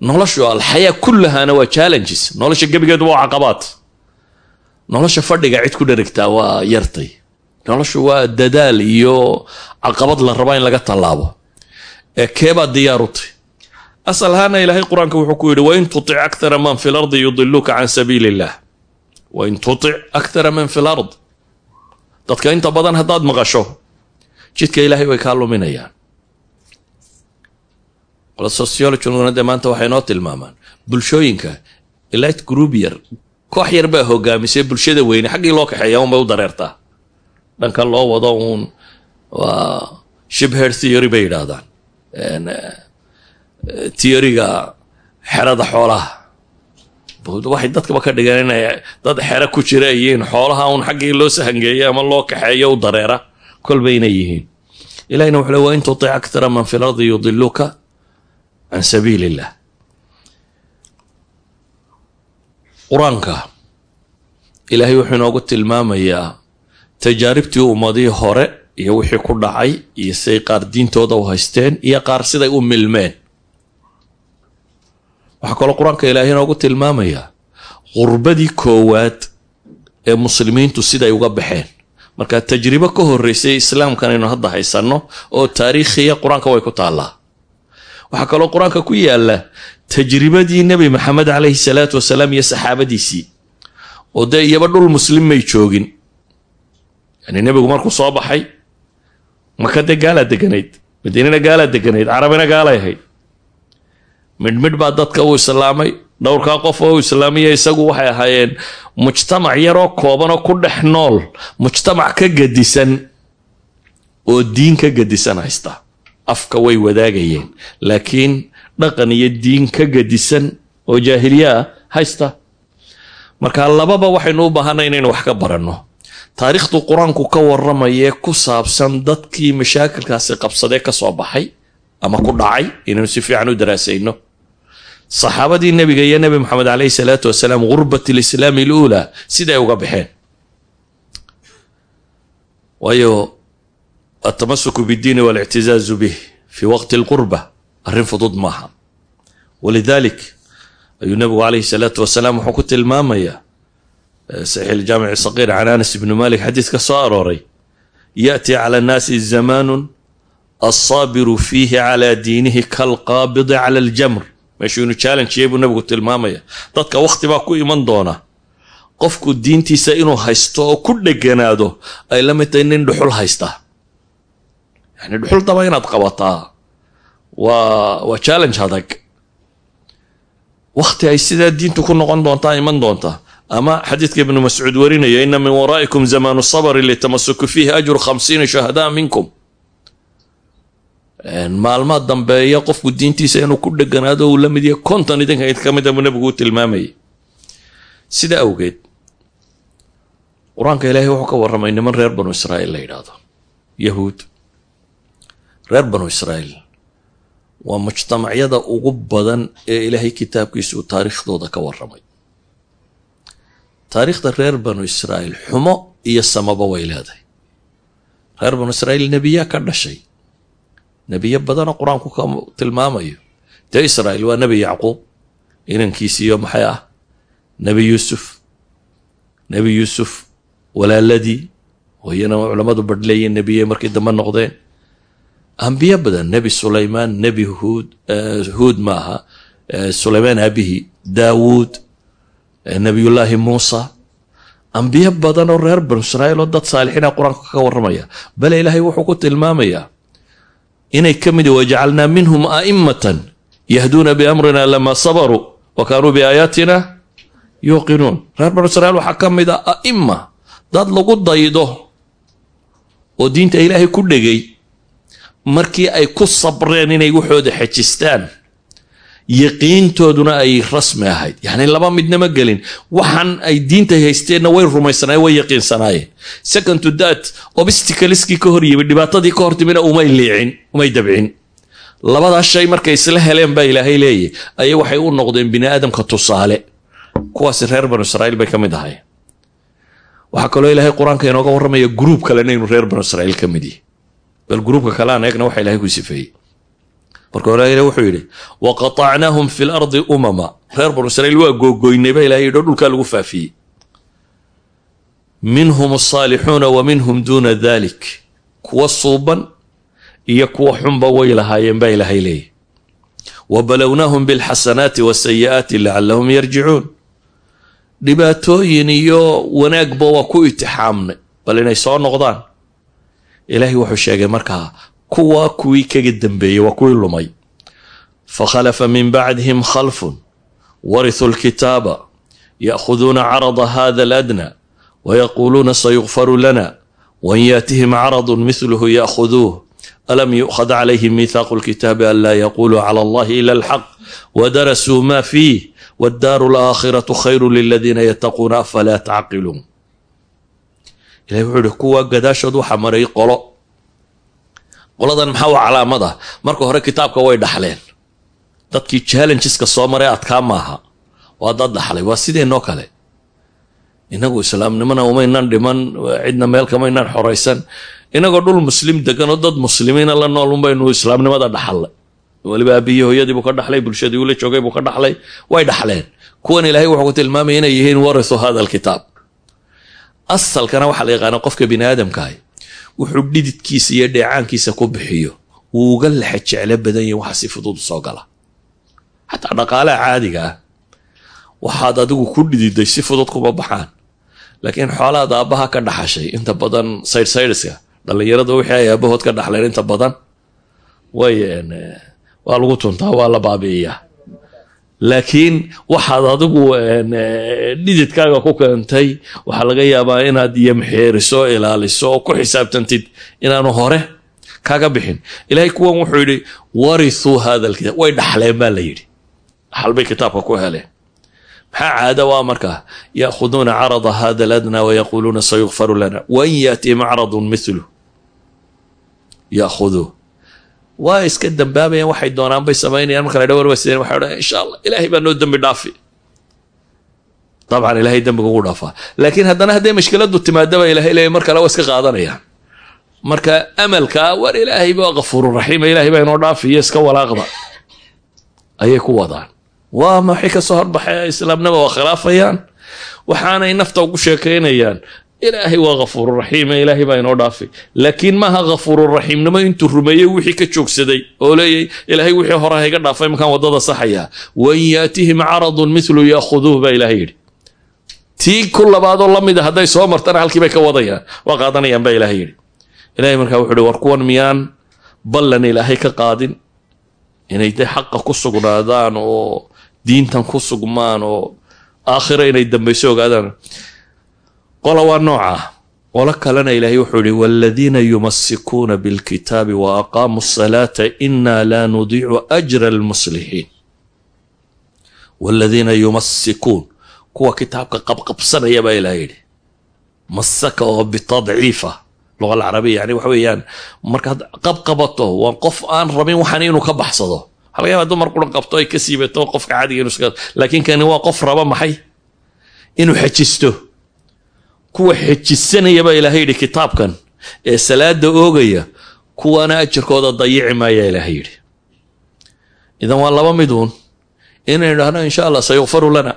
noloshu alxayaa kullahaana waa challenges. Nolosha gebigeedu waa caqabaad. Nolosha fadhiga cid ku dherigtaa waa yartay. Noloshu waa dadaal iyo caqabad la rabaa in laga tallaabo. Ee keebaad diyaarutay. Asal ahaana ilaahay qur'aanka wuxuu ku yidhi wain tutic akthara man fi lardi yudiluka can sabiili illah wain tutic akthara man fi lard dadka inta badan haddaad maqasho jidka ilaahay way kaa luminayaan qolo sociologiguna dee maanta waxay noo tilmaamaan. Bulshooyinka elite group yar koox yar baa hogaamisay bulshada weyne xaggii loo kaxeeya unbay u dareertaa. Dhanka loo wado uun waa shibher theory bay yidhaahdaan. Theoryga xerada xoolaha. Waxay dadkaba ka dhigeen inay dad xero ku jira yihiin xoolaha uun xaggii loo sahangeeya ama loo kaxeeyo u dareera. Kolba inay yihiin. Ilahina wuxuu le wa in tutic man fi lardi yudiluka can sabiili illah qur'aanka ilaahay wuxuu inoogu tilmaamayaa tajaaribtii ummadii hore iyo wixii ku dhacay iyo siday qaar diintooda u haysteen iyo qaar siday u milmeen waxaa kaloo qur'aanka ilaahay inoogu tilmaamayaa qurbadii koowaad ee muslimiintu siday uga baxeen marka tajribo ka horreysay islaamkan aynu hadda haysanno oo taariikhiya qur'aanka way ku taallaa waxaa kaloo qur'aanka ku yaalla tajribadii nebi maxamed caleyhi salaatu wasalaam iyo saxaabadiisii. Oo dee iyaba dhul muslim may joogin. Yani nebigu markuu soo baxay maka dee gaalaa deganayd madiinana gaalaa deganayd carabina gaalay ahayd. Midhmidh baa dadka uu islaamay dhowrkaa qof oo uu islaamiya isagu waxay ahaayeen mujtamac yaroo koobanoo ku dhex nool mujtamac ka gadisan oo diin ka gadisan afka way wadaagayeen. Laakiin dhaqan iyo diin ka gadisan oo jaahiliya ah haysta. Marka lababa waxaynu u baahanay inaynu wax ka baranno. Taariikhdu qur'aanku ka waramayee ku saabsan dadkii mashaakilkaasi qabsadee ka soo baxay ama ku dhacay inaynu si fiican u daraasayno. Saxaabadii nebiga iyo nebi maxamed caleyhi salaatu wasalaam gurbat lislaami aluulaa siday uga baxeen. Waayo altamasuku biddiini walictizaazu bih fii waqti alqurba arrin fudud maaha. walidalik ayuu nebigu caleyhi salaatu wasalaam wuxuu ku tilmaamayaa saxiix iljaamici saqiir can anas ibni malik xadiis ka soo arooray yaأti cala annaasi zamaanu alsaabiru fiihi calaa diinihi kalqaabidi cala aljamr meeshuu inu challengeyay buu nebigu tilmaamaya. Dadka wakhti baa ku iman doona. Qofku diintiisa inuu haysto oo ku dheganaado ay la dhuxul haysta yani dhuxul daba inaad qabataa waa waa challenge adag wakhti ay sidaa diintu ku noqon doontaa iman doonta ama xadiidka ibnu mascuud warinaya ina min waraa'ikum zamaanu sabri litamasuku fiihi ajru khamsiina shuhadaa minkum maalmaa dambeeya qofku diintiisa inuu ku dheganaado uu la mid yahay konton idinka id ka mid a buu nebigu u tilmaamayay sida awgeed qur'aanka ilaahay wuxuu ka warramay niman reer banu israa'iil la reer banu israa'iil. Waa mujtamacyada ugu badan ee ilaahay kitaabkiisa uu taariikhdooda ka warramay. Taariikhda reer banu israa'iil xumo iyo samaba way leedahay. Reer banu israa'iil nebiyaa ka dhashay. Nebiyo badanoo qur'aanku ka tilmaamayo dee israa'iil waa nebi yacquub inankiisiiyo maxay ah nebi yuusuf nebi yuusuf walaaladii oo iyana culammadu badhleeyiin nebiyey markii dambe noqdeen ambiyo badan nebi sulaymaan nebi huud huud maaha sulaymaan aabihii daawuud nebiyullaahi muusa. Ambiyo badan oo reer banu israa'iil oo dad saalixiina qur'aanka ka warramaya bale ilaahay wuxuu ku tilmaamayaa inay ka mid wajacalnaa minhum a'immatan yahduuna biamrina lama sabaruu wa kaanuu biaayaatina yuuqinuun. Reer banu israiil waxaa ka mid a a'imma dad lagu daydo oo diinta ilaahay ku dhegay markii ay ku sabreen inay waxooda xejistaan yaqiintooduna ay rasmi ahayd. Yacni laba midnama gelin. Waxaan ay diinta haysteenna way rumaysanaayeen way yaqiinsanaayeen. Second to that obsticaliskii ka hor yimid dhibaatadii ka hor timina umay liicin umay dabcin. Labadaas shay markay isla heleen baa ilaahay leeyahy ayay waxay u noqdeen bini aadamka tusaale. Kuwaasi reer banu israiil bay ka mid ahay waxaa kaloo ilaahay qur'aanka inooga warramaya gruub kalena inuu reer banu israiil ka mid yihi bal gruubka kale aan eegna waxa ilahay ku sifeeyey. Marka hore ilah wuxuu yidhi waqatacnaahum fi lardi umama. Reer banu israiil waa googoynay ba ilahay yidhi o dhulkaa lagu faafiyey. Minhum asaalixuuna wa minhum duuna dalik kuwa suuban iyo kuwa xunba way lahaayeen baa ilaahay leeyahy wabalownahum bilxasanaati wasayi'aati lacalahum yarjicuun dhibaatooyin iyo wanaagba waa ku itixaamnay bal inay soo noqdaan ilaahay wuxuu sheegay markaa kuwa kuwii kaga dambeeyey waa kuwii lumay. Fakhalafa min bacdihim khalfun warithuu lkitaaba ya'khuduuna carada hada aladna wayaquuluuna sayukfaru lana wain yaatihim caradun mithluhu ya'khuduuh alam yu'khad calayhim miithaaqu lkitaabi an laa yaquluu cala allahi ila alxaq wadarasuu ma fiih waddaaru alaakhiratu khayru liladiina yattaquuna afalaa tacqiluun ilahi wuxuu ihi kuwa gadaashood waxaa maray qolo. Qoladan maxaa u calaamada marka hore kitaabka way dhaxleen. Dadkii challengeska soo maray adkaa maaha. Waa dad dhaxlay waa sideenoo kale? Inagu islaamnimona umaynan dhiman cidna meel kamaynaan xoraysan. Inagoo dhul muslim degan oo dad muslimiina la nool unbaynu islaamnimada dhaxallay weliba aabihii hooyadii buu ka dhaxlay bulshadii ula joogay buu ka dhaxlay. Way dhaxleen. Kuwan ilaahay wuxuu ku tilmaamaya inay yihiin warithu hada alkitaab asalkana waxaa la yaqaana qofka bini aadamkaah wuxuu dhididkiisa iyo dheecaankiisa ku bixiyo. Wuu uga lexe jeclo badan yahi waxa si fudud soo gala. Xataa dhaqaalaha caadiga ah waxaad adigu ku dhididay si fudud kuma baxaan. Laakiin xoolahaad aabbaha ka dhaxashay inta badan saydhsaydhska dhallinyarada wixii ay aabahood ka dhaxleen inta badan way waa lagu tuntaa waa la baabi'iyaa laakiin waxaad adigu dhididkaaga ku keentay waxaa laga yaabaa inaad yamxeeriso ilaaliso oo ku xisaabtantid inaanu hore kaga bixin. Ilahay kuwan wuxuu yidhi warithuu hada alkitaab way dhaxleen baa la yidhi. Dhaxalbay kitaabka ku heleen. Maxaa caada waa markaa ya'khuduuna carada hada aladna wayaquuluuna sayukfaru lana. Wain yaatihim caradun mithlu ya'khuduu waa iska dambaabayaan waxay doonaan bay samaynayaan marka la dha warwasideen waxay odhan insha allah ilaahay baa noo dembi dhaafi dabcan ilahay dembiga ugu dhaafaa laakiin haddana hadday mashkiladu timaadaba ilahay leeya mar kale waa iska qaadanayaan marka amalkaa war ilaahay baa kafuururaxiima ilaahay baa inoo dhaafiyo iska walaaqda ayay ku wadaan. Waa maxay ka soo horbaxay? Islaamnima waa khilaafayaan. Waxaanay nafta ugu sheekaynayaan ilaahay waa kafuururaxiima ilaahay baa inoo dhaafay. Laakiin maaha kafuururaxiimnimo intuu rumeeyey wixii ka joogsaday oo leeyay ilaahay wixii hore hayga dhaafay markaan waddada saxayaa wain yaatihim caradun mithlu ya'khuduuh baa ilahay yidhi. Tii ku labaadoo la mid a hadday soo martana halkii bay ka wadayaan waa qaadanayaan baa ilahay yidhi. Ilahay markaa wuxu uhi war kuwan miyaan ballan ilaahay ka qaadin inay de xaqa ku sugnaadaan oo diintan ku sugmaan oo aakhira inay dambayso ogaadaan qola waa nooca qolo kalena ilaahay wuxuu yihi waaladiina yumasikuuna bilkitaabi wa aqaamuu asalaata inaa laa nudiicu ajra almuslixiin waaladiina yumasikuun kuwa kitaabka qabqabsanaya baa ilahay yidhi. Masaka oo bitadciifa. Luqa alcarabiya yani waxa weeyaan markaad qabqabato waa qof aan rabin waxan inuu ka baxsado. Laga yaba dumar quran qabto ay ka siibato qofka caadiga inu iska laakiin kani waa qof raba maxay? Inuu xejisto kuwa xejisanaya baa ilaahay yidhi kitaabkan ee salaada oogaya kuwana ajarkooda dayici maaya ilaahay yidhi. Idan waa laba miduun inaynu idhahno insha allah sayukfaru lana.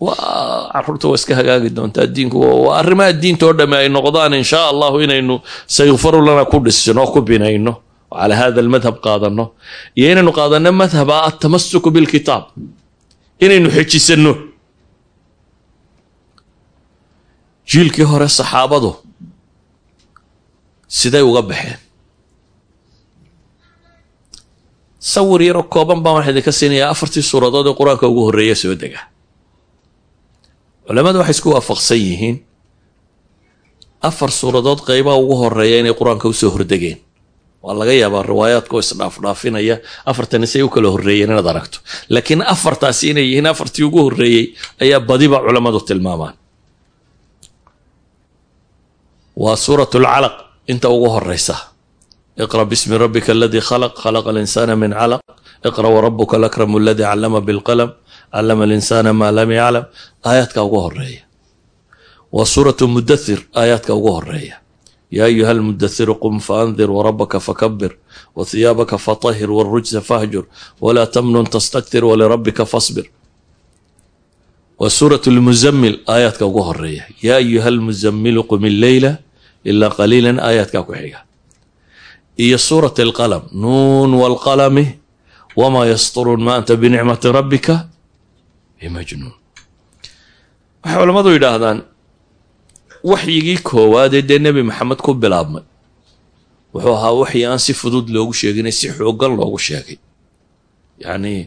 Waa carruurta waa iska hagaagi doontaa diinku. Waa arrimaha diinta oo dhamme ay noqdaan insha allahu inaynu sayukfaru lana ku dhisno ku binayno oo calaa hada almadhab qaadano iyo inaynu qaadano madhaba atamasuku bilkitaab inaynu xejisanno jiilkii hore saxaabadu siday uga baxeen. Sawir yaroo kooban baan waxaa idinka siinayaa afartii suuradood ee qur'aanka ugu horreeya soo dega. Culamadu waxay isku waafaqsan yihiin afar suuradood qeybaha ugu horreeya inay qur'aanka u soo hordegeen. Waa laga yaabaa riwaayaadkoo isdhaafdhaafinaya afartani say u kala horreeyeen inaad aragto. Laakiin afartaasi inay yihiin afartii ugu horreeyey ayaa badiba culammadu tilmaamaan waa suurat lcalaq inta ugu horeysa iqra bismi rabbika aladii khalaq khalaqa alinsaana min calaq iqra warabuka alakramu aladii callama bilqalam callama alinsaana maa lam yaclam aayaadka ugu horreeya waa suuratu mudathir aayaadka ugu horreeya yaa ayuha almudasiru qum faandir warabaka fakabir wahiyaabaka fatahir wاlrujsa fahjur walaa tamnun tastaktir walirabbika fasbir. Waa suurat lmuzammil aayaadka ugu horreeya yaa ayuha almuzammilu qum illeyla ilaa qaliilan aayaadkaa ku xiga iyo suurat alqalam nuun waalqalami wamaa yasturuun ma anta binicmati rabbika bimajnuun waxay culammadu yidhaahdaan waxyigii koowaadee dee nebi maxamed ku bilaabmay wuxuu ahaa waxyi aan si fudud loogu sheeginay si xooggan loogu sheegay yacnii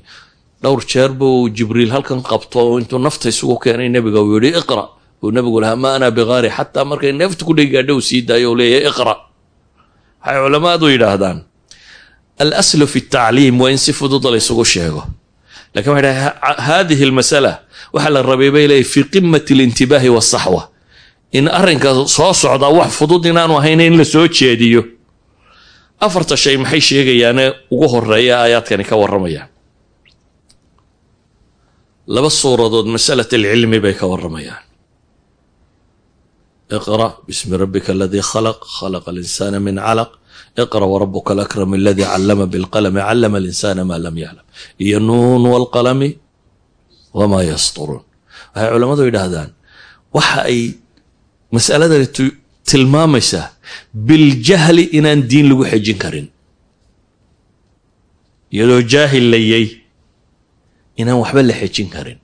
dhowr jeer buu jibriil halkan qabto intuu nafta isugu keenay nebiga uu yidhi iqra buu nebigu lahaa ma ana biqaari xataa markay neefta ku dhigaadha uu sii daayo u leeyahay iqra. Waxay culamaadu yidhaahdaan al fi tacliim waa in si fudud laysugu sheego. Lakin waxay dhahay hadihi almasala waxaa la rabay bay leeyahy fii qimati alintibaahi waasaxwa in arrinka soo socdaa wax fudud inaanu ahayn in la soo jeediyo. Afarta shay maxay sheegayaane ugu horreeya aayaadkani ka warramayaan laba suuradood masalat alcilmi bay ka warramayaan iqra bismi rabbika aladii khalaq khalaqa alinsaana min calaq iqra warabuka alakram aladii callama bilqalami callama alinsana maa lam yaclam iyo nuun waalqalami wamaa yasturuun waxay culammadu yidhaahdaan waxa ay masaladani tilmaamaysaa biljahli inaan diin lagu xejin karin iyadoo jaahil inaan waxba la xejin karin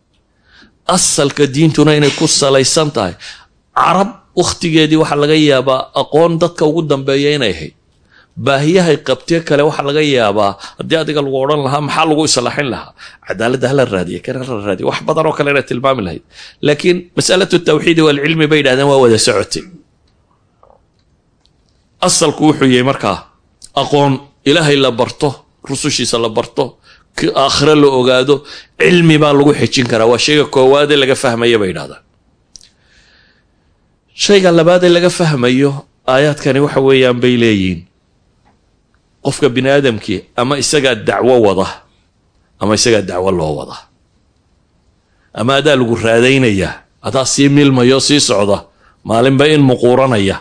asalka diintuna inay ku salaysan tahay carab wakhtigeedii waxaa laga yaabaa aqoon dadka ugu dambeeya inay ahayd baahiyahay qabtee kale waxaa laga yaabaa haddii adiga lagu odhan lahaa maxaa lagu islaaxin lahaa? Cadaaladda hala raadiya kan hala raadiya wax badan oo kale inay tilmaami lahayd. Laakiin masalatu tawxiidi waalcilmi bay yidhahdeen waa wada socotay. Asalku wuxuu yahay markaa aqoon ilaahay la barto rusushiisa la barto aakhire la ogaado cilmi baa lagu xejin karaa. Waa shayga koowaadee laga fahmaya bay yidhahdaan shayga labaadee laga fahmayo aayaadkani waxa weeyaan bay leeyihiin. Qofka bini aadamkii ama isagaa dacwo wada ama isagaa dacwo loo wada. Ama adaa lagu raadaynayaa adaa sii milmayo sii socda maalinba in muquuranaya.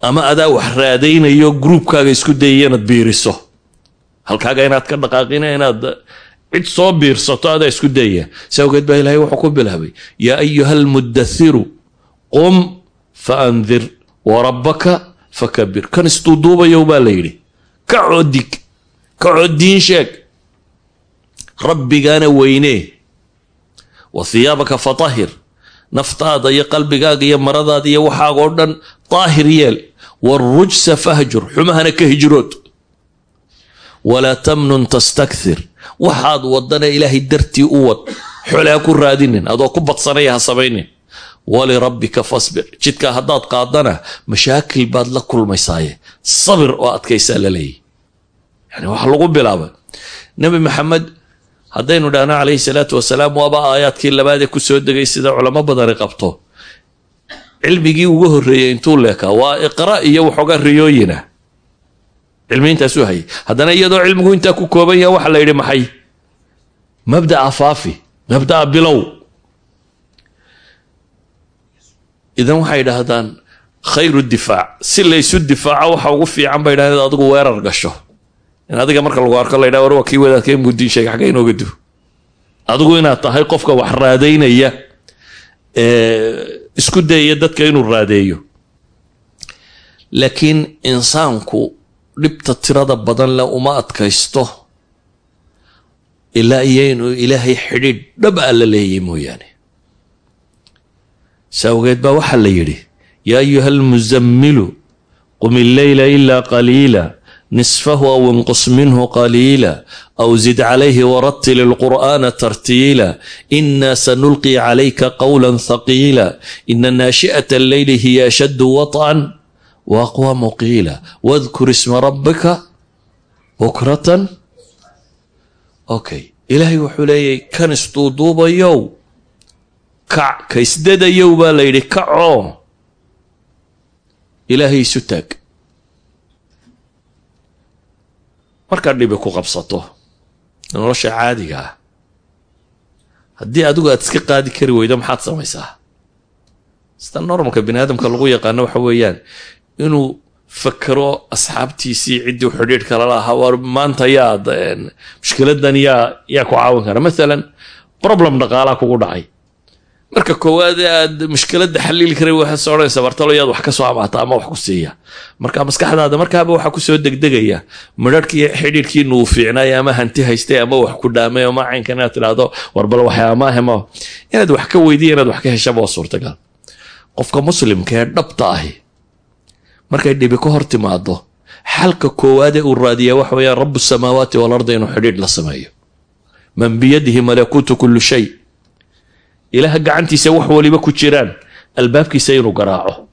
Ama adaa wax raadaynayo gruubkaaga isku dayaya inaad biiriso. Halkaaga inaad ka dhaqaaqina inaad cid soo biirsato adaa isku dayaya si awgeed baa ilahay wuxuu ku bilaabay yaa ayuha almudathiru qum fa andir warabbaka fakabir kan isduuduubayow baa la yidhi ka coodig ka coodiin sheeg rabbigaana weynee wa hiyaabaka fatahir naftaada iyo qalbigaaga iyo maradaada iyo waxaaga oo dhan daahir yeel waarujsa fahjur xumahana ka hijrood walaa tamnun tastakthir waxaad wadana ilaahay dartii u wad xole ha ku raadinin adoo ku badsanaya ha samaynin walirabbika fasbir. Jidkaa haddaad qaadana mashaakil baad la kulmaysaaye. Sabir oo adkaysaa la leeyahy yani waxa lagu bilaabay nebi maxamed haddaynu dhahno calayhi salaatu wasalaam waaba aayaadkii labaadee ku soo degay sida culamo badani qabto. Cilmigii ugu horreeyey intuu leekaa waa iqra iyo waxoogaa riyooyina. Cilmi intaasuu hayay haddana iyadoo cilmigu intaa ku kooban yaha waxaa la yidhi maxay? Mabda'a faafi mabda'a bilow idan waxay dhahdaan khayru difaac. Si laysu difaaco waxa ugu fiican bay dhahdeen adigu weerar gasho. In adiga marka lagu arko la ydhaha war waa kii wadaadka inbuu diin sheegay? Xagga inooga du adigu inaad tahay qofka wax raadaynaya isku dayaya dadka inuu raadeeyo. Laakiin insaanku dhibta tirada badan leh uma adkaysto ilaa iyo inuu ilaahay xidhiidh dhab a la leeyay mooyaane saawgeed baa waxaa la yidhi yaa ayuha almuzammilu qum illeyla ilaa qaliila nisfahu aw inqus minhu qaliila aw zid calayhi warattil ilqur'aana tartiila ina sanulqi calayka qawla thaqiila ina naashi'ata alleyli hiya ashaddu waطcan waaqwamu qiila wadkur isma rabbika bukratan. Okay ilaahay wuxuu leeyahy kan isduuduubayow kac ka isdadayow baa la yidhi kacoo ilaahay isu taag. Markaad dhibi ku qabsato nolosha caadiga ah. Haddii adigu aad iska qaadi kari weydo maxaad samaysaa? Sida normalka bini aadamka lagu yaqaano waxa weeyaan inuu fakero asxaabtiisii ciddii xidhiidh kala lahaa war maanta yaad mushkiladan yaa yaa ku caawin kara. Maalan problem dhaqaalaa kugu dhacay marka koowaad aad mushkiladda xaliili karay waxaas odhanaysa bartalo yaad wax ka soo amaata ama wax ku siiya. Marka maskaxdaada markaaba waxaa ku soo degdegaya midharhkii xidhiidhkiinu uu fiicnaay ama hanti haystay ama wax ku dhaamay ama caynkan inaad tidhaahdo warbal waxyaamaahemo inaad wax ka weydiya inaad wax ka heshaba waa suurtagal. Qofka muslimka ee dhabta ahi markay dhibi ka hor timaado xalka koowaadee uu raadiyaa waxa weeyaan rabu samaawaati walarda inuu xidhiidh la sameeyo. Man biyadihi malakuutu kullu shay ilaah gacantiisa wax waliba ku jiraan. Albaabkiisa inuu garaaco.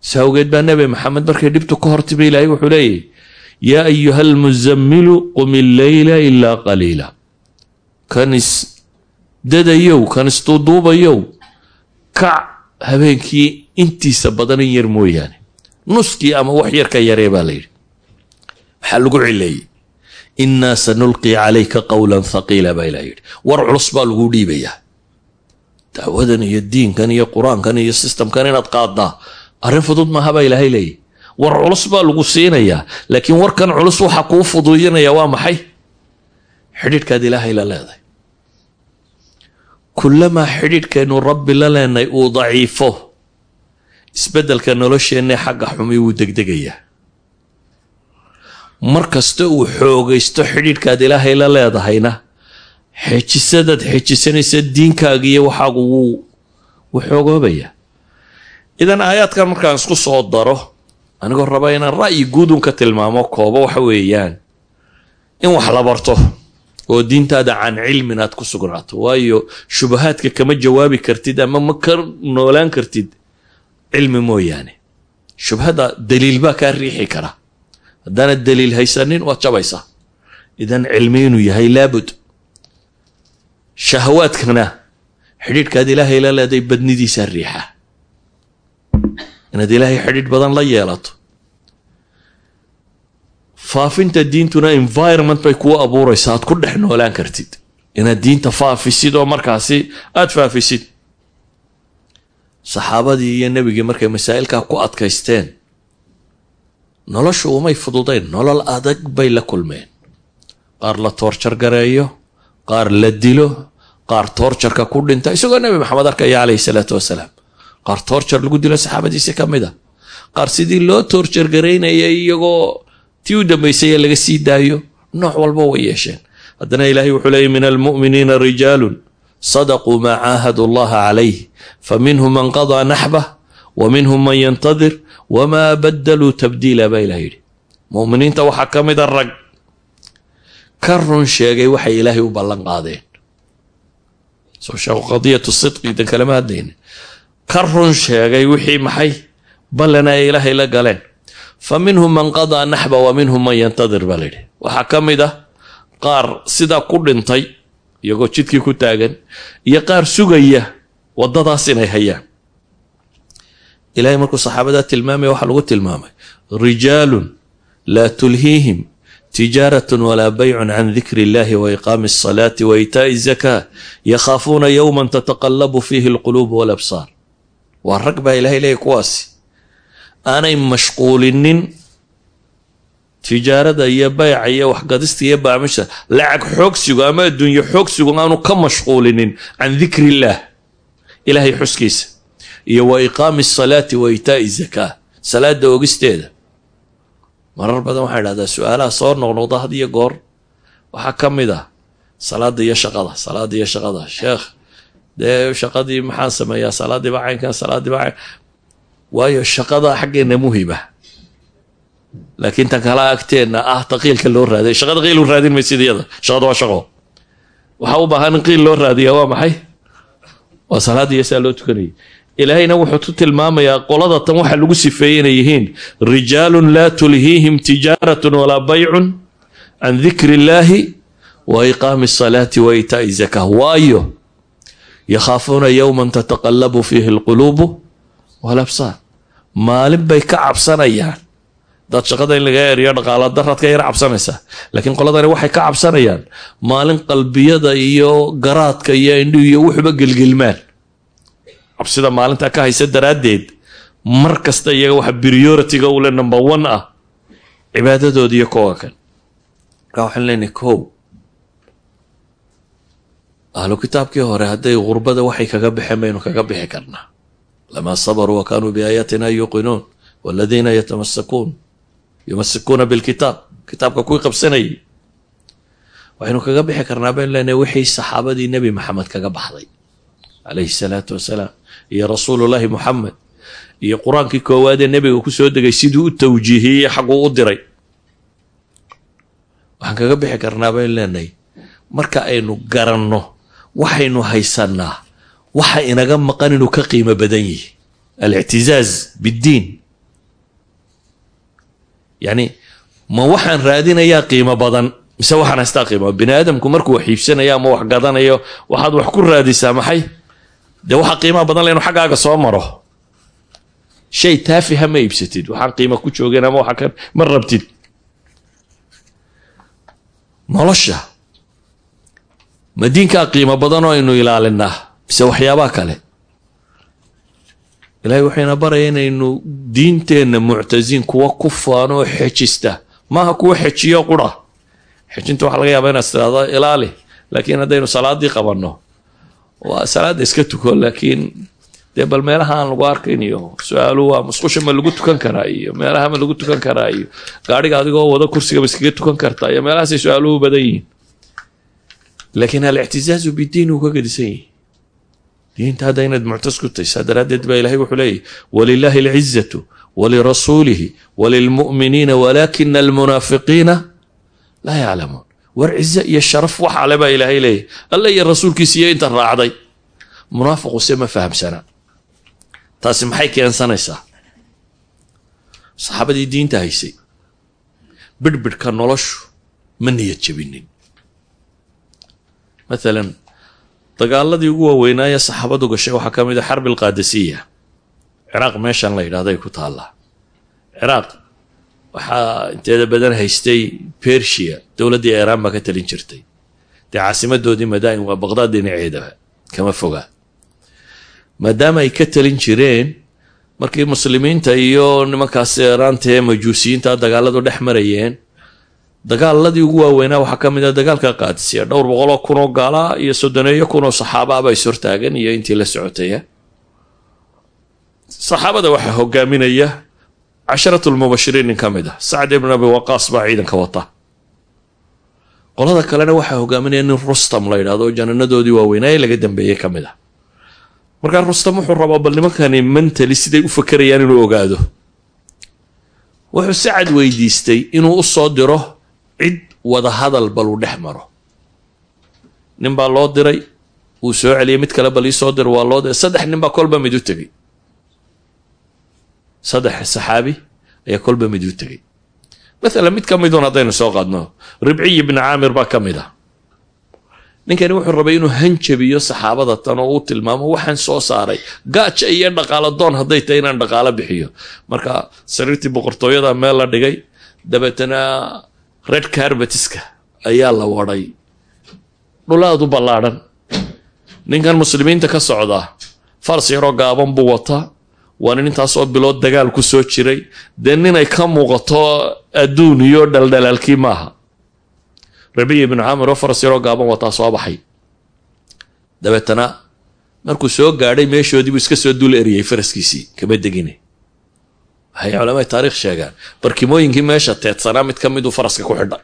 Si awgeed baa nebi maxamed markay dhibtu ka hor timi ilaahay wuxuu leeyahy yaa ayuha almuzammilu qum illeyla ilaa qaliila. Kan is dadayow kan isduuduubayow kac habeenkii intiisa badan in yar mooyaane. Nuskii ama wax yar ka yaree baa la yidhi. Maxaa lagu cileeyey innaa sanulqi calayka qawlan thaqiila baa ilaa yidhi. War culus baa lagu dhiibayaa dacwadan iyo diinkan iyo qur'aankan iyo sistamkan inaad qaaddaa arrin fudud maaha ilaahay leeyahy war culus baa lagu siinayaa laakiin warkan culus waxaa kuu fuduudinaya waa maxay? Xidhiidhkaad ilaahay la leedahay. Kullamaa xidhiidhkaynu rabbi la leenay uu daciifo isbeddelka nolosheenna xagga xumi wuu degdegayaa. Mar kasta uu xoogaysto xidhiidhkaad ilaahay la leedahayna xejisadaad xejisanaysa diinkaaga iyo waxaagu wuu wuu xoogoobayaa idan aayaadkan markaan isku soo daro anigoo raba inaan ra'yi guudun ka tilmaamo koobo waxa weeyaan in wax la barto oo diintaada can cilmin aad ku sugnaato waayo shubahaadka kama jawaabi kartid ama ma ka noolaan kartid cilmi mooyaane. Shubhada daliil baa kaa riixi kara. Haddaanad daliil haysanin waad jabaysaa. Idan cilmi inuu yahay laabud shahawaadkana xidhiidhkaad ilaahay la leeday badnidiisaa riixa. Inaad ilaahay xidhiidh badan la yeelato. Faafinta diintuna environment bay kuu abuuraysaa aad ku dhex noolaan kartid. Inaad diinta faafisid oo markaasi aada faafisid. Saxaabadii iyo nebigii markay masaa'ilkaa ku adkaysteen noloshu umay fududayn nolol adag bay la kulmeen. Qaar la toorjar gareeyo qaar la dilo qaar toorjarka ku dhinta. Isagoo nebi maxamed arkaya calayhi salaatu wasalaam. Qaar toorjar lagu dilo saxaabadiisi ka mid a qaar sidii loo toorjar garaynaya iyagoo tii u dambaysaya laga sii daayo nooc walba way yeesheen. Haddana ilaahay wuxuu leeyay min almu'miniina rijaalun sadaquu maa caahadu allaha calayh faminhum man qadaa naxbah wa minhum man yantadir wamaa badaluu tabdiila baa ilah yidhi. Mu'miniinta waxaa ka mid a rag ka run sheegay waxay ilaahay u ballan qaadeen. Soo sheeko qadiyatu sidqi idan kalama hadlayna ka run sheegay wixii maxay? Ballana ay ilaahay la galeen. Fa minhum man qadaa naxba wa minhum man yantadir baa layidhi waxaa ka mid ah qaar sidaa ku dhintay iyagoo jidkii ku taagan iyo qaar sugaya waddadaas inay hayaan. Ilahay markuu saxaabadaa tilmaamaya waxaa lagu tilmaamay rijaalun laa tulhiihim tijaaratun walaa baycun can dikri illahi wa iqaami asalaati wa itaa'i zakaa yakhaafuuna yowman tataqallabu fiihi alquluubu walabsaar waa rag baa ilahay leeyahy kuwaasi aanay mashquulinin tijaarada iyo bayca iyo waxgadista iyo baamisha lacag xoogsigu ama adduunye xoogsigu aanu ka mashquulinin can dikri illaah ilaahay xuskiisa iyo wa iqaami asalaati wa salaada ogisteeda marar badan waxaa idhahdaa su'aalaha soo noqnoqda had iyo goor. Waxaa ka mid ah salaada iyo shaqada salaada iyo shaqada. Sheekh dee shaqadii maxaan sameeyaa? Salaadiiba caynkan salaadiiba cayn. Waayo shaqada xaggeena muhima laakiin tan kala agteenna ah ta qiilka loo raaday shaqada qiil u raadin maysid iyada shaqada waa shaqo. Waxaa u baahan in qiil loo raadiyaa waa maxay? Waa salaada iyo saa loo tukanayay ilaahayna wuxuu tu tilmaamayaa qolada tan waxaa lagu sifeeyey inay yihiin rijaalun laa tulhiihim tijaaratun walaa baycun can dikri illaahi wa iqaami asalaati wa itaa'i zakaa waayo yakhaafuuna yowman tataqallabu fiihi alquluubu walabsaar maalin bay ka cabsanayaan. Dad shaqada in laga eriyo dhaqaala daraad ka yar cabsanaysaa laakiin qoladani waxay ka cabsanayaan maalin qalbiyada iyo garaadka iyo indhihu iyo wuxuba gelgelmaan cabsida maalintaa ka haysa daraaddeed mar kasta iyaga waxa priority-ga ule number one ah cibaadadoodi iyo kowa kan markaa waxaan leenahay kow ahlu kitaabkii hore hadday gurbada waxay kaga baxeen baynu kaga bixi karnaa. Lamaa sabaruu wa kaanuu biaayaatina yuuqinuun waladiina yatamasakuun yumasikuuna bilkitaab. Kitaabka kuwii qabsanayay. Waxaynu kaga bixi karnaa baynu leenahay wixii saxaabadii nebi maxamed kaga baxday calayhi salaatu wasalaam iyo rasuulullaahi muxamed iyo qur'aankii koowaadee nebiga ku soo degay siduu u tawjiihiyey xagguu u diray. Waxaan kaga bixi karnaa baynu leenahay marka aynu garanno waxaynu haysanaa waxa inaga maqan inuu ka qiimo badan yihi alictizaaz biddiin. Yacni ma waxaan raadinayaa qiimo badan mise waxaan haystaa qiimo? Bini aadamku markuu wax iibsanayo ama wax gadanayo waxaad wax ku raadisaa maxay dee waxa qiimaha badan le inu xaggaaga soo maro. Shay taafiha ma iibsatid. Waxaan qiimo ku joogeen ama waxa kan ma rabtid. Nolosha. Ma diinkaa qiimo badan oo aynu ilaalinaa mise waxyaabaha kale. Ilaahay wuxuyna baraya inaynu diinteenna muctasiin kuwa ku faano oo xejista. Maaha kuwa xejiyo qura. Xejinta waxaa laga yaaba inaad tiraahdo ilaali laakiin haddaynu salaadii qabanno waa salaada iska tuko laakiin dee bal meelaha aan lagu arkayn iyo su'aalu waa musqusha ma lagu tukan karaa iyo meelaha ma lagu tukan karaa iyo gaadhiga adigoo wada kursigaba iskaga tukan kartaa iyo meelahaasay su'aaluhu badan yihiin. Laakiin alictisaazu bidiin uu ka gedisan yihi diinta hadda inaad muctas ku tahy saa daraaddeed baa ilahay wuxuu leeyahy walilaahi alcizatu walirasuulihi walilmu'miniina walaakina almunaafiqiina laa yaclamuun war cize iyo sharaf waxa le baa ilaahay leeyahy alle iyo rasuulkiisa iyo inta raacday. Munaafiqu se ma fahamsana. Taasi maxay keensanaysaa? Saxaabadii diinta haysay. Bidhbidhka noloshu ma niyad jabinin maalan dagaaladii ugu waaweynaaye saxaabadu gashay waxaa ka mid a xarbi alqaadasiya ciraaq meeshan la yidhahday ku taallaa ciraaq waxaa inteeda badan haystay bersia dowladdii iiraan baa ka talin jirtay. Dee caasimadoodii madaa'in waa baqdaad dhinaceedaba kama fogaa maadaama ay ka talin jireen markii muslimiinta iyo nimankaas iiraantaee majuusiyiinta dagaaladu dhex marayeen dagaaladii ugu waaweynaa waxaa ka mid a dagaalka qaadisiya dhowr boqoloo kunoo gaala iyo soddoneeyo kunoo saxaabaaba is hortaagan iyo intii la socotaya saxaabada waxaa hogaaminaya casharat lmubashiriin nin ka mid ah. Sacd ibn abi waqaas baa ciidanka wata. Qolada kalena waxaa hogaaminaya nin rustam la yidhahdo jananadoodii waaweynaaye laga dambeeyey ka mid ah. Markaa rustam wuxuu rabaa bal nimankani mentali siday u fakerayaan inuu ogaado. Wuxuu sacad weydiistay inuu u soo diro cid wada hadal bal uu dhex maro. Nin baa loo diray wuu soo celiyay mid kale bal ii soo diro waa loo diray. Saddex nin baa kolba mid u tegey saddex saxaabi ayaa kolba mid u tegey maalan mid ka midun haddaynu soo qaadno ribciy ibni caamir baa ka mid ah ninkani wuxuu rabay inuu hanjabiyo saxaabada tan oo uu tilmaamo waxaan soo saaray gaaja iyo dhaqaalo doon hadday tahay inaan dhaqaalo bixiyo marka sariirtii boqortooyada meel la dhigay dabeetana red carbetiska ayaa la waday dhulaadu ballaadhan ninkan muslimiinta ka socda fars yaroo gaaban buu wataa waa nin intaasoo bilood dagaal ku soo jiray. Dee ninay ka muuqato adduun iyo dhaldhalaalkii maaha. Rabiya ibnu camir oo faras yaroo gaaban wataa soo baxay. Dabeetana markuu soo gaadhay meeshoodii buu iska soo dul eriyey faraskiisii kama degine. Waxay culamada taarikh sheegaan. Barkimooyinkii meesha teedsanaa mid ka miduu faraska ku xidha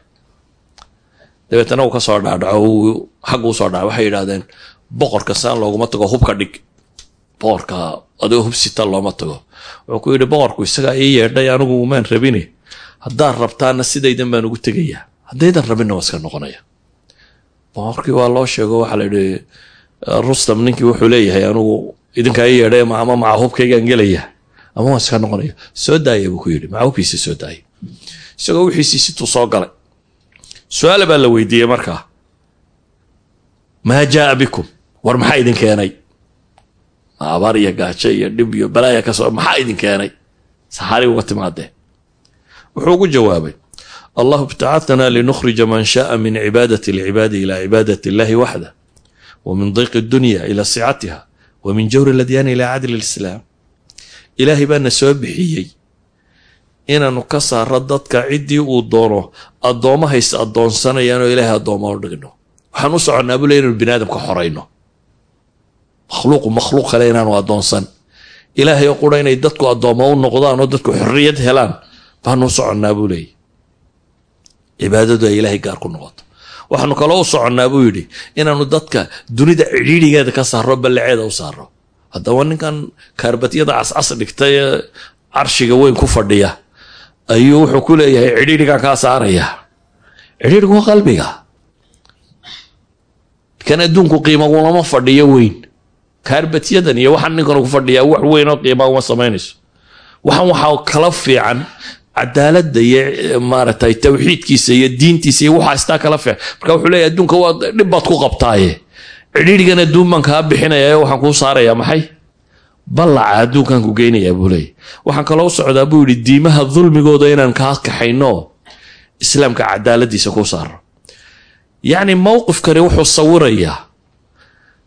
dabeetana uu ka soo dhaadhaco xaggu u soo dhaca waxay yidhahdeen boqorka saan looguma tago hubka dhig boqorka adigoo hubsita looma tago. Wuxuu ku yidhi boqorku isagaa ii yeedhay anigu maan rabine haddaad rabtaana sidaydan baan ugu tegayaa. Haddaydan rabinna waa iska noqonaya. Boqorkii waa loo sheego waxaa la yidhi rustam ninkii wuxuu leeyahay anigu idinkaa ii yeedhay ama maca hubkaygaan gelaya. Ama waa iska noqonaya. Soo daaya buu ku yidhi maca hubkiisi soo daaya isagoo wixiisii situu soo galay. Su'aala baa la weydiiyey markaa. Maa jaaa bikum? War maxaa idin keenay abaar iyo gaajo iyo dhib iyo balaaya ka soo maxaa idin keenay? Saxaari uga timaadee wuxuu ugu jawaabay allahu ibtacatnaa linukhrija man shaaa min cibaadati alcibaadi ila cibaadati illahi waxda wa min diiqi dunya ila sicatiha wa min jawri ladyaani ilaa cadli lislaam. Ilaahay baana soo bixiyey inaanu ka saaro dadka ciddii uu doono addoommahays addoonsanayaan oo ilaahay addooma u dhigno. Waxaan u soconnaa bule inaynu bini aadamka xorayno makhluuqu makhluuq kale inaanu addoonsan. Ilaahay oo qura inay dadku addoommo u noqdaan oo dadku xorriyad helaan. Baanu soconnaa buu leeyay cibaadadu ay ilaahay gaar ku noqoto. Waxaanu kaloo u soconnaa buu yidhi inaanu dadka dunida cidhiidhigeeda ka saaro ballaceeda u saaro haddaba ninkan kaarbatyada cascas dhigtay carshiga weyn ku fadhiya ayuu wuxuu ku leeyahay cidhiidhigan kaa saaraya. Cidhiidhigu waa qalbiga. Kan adduunku qiimagulama fadhiyo weyn kaarbatyadan iyo waxaan ninkan ku fadhiyaa wax weyn oo qiima uma samaynayso. Waxaan waxaa kala fiican cadaaladda iyo maaragtay tawxiidkiisa iyo diintiisa iyo waxaa istaa kala fiican. Marka wuxuu leeyahy adduunka waa dhib baad ku qabtaaye. Cidhiidhigan adduun baan kaa bixinaya waxaan kuu saarayaa maxay? Ballaca adduunkan ku geynayaa buu leeyahy waxaan kaloo socdaa buu yidhi diimaha dulmigooda inaan kaa kaxayno islaamka cadaaladiisa kuu saaro yacni mowqifkani wuxuu sawirayaa